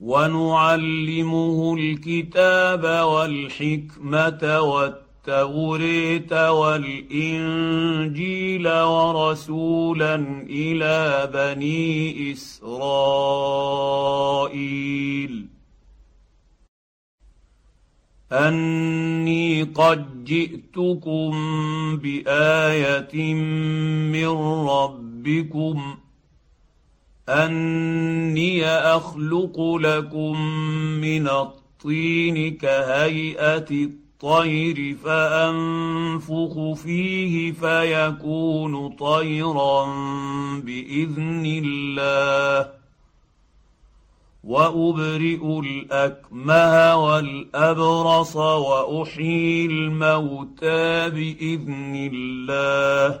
ونعلمه الكتاب والحكمة والتوريت والإنجيل ورسولا إلى بني إسرائيل. أني قد جئتكم بآية من ربكم أني أخلق لكم من الطين كهيئة الطير فأنفخ فيه فيكون طيرا بإذن الله وأبرئ الأكمه والأبرص وأحيي الموتى بإذن الله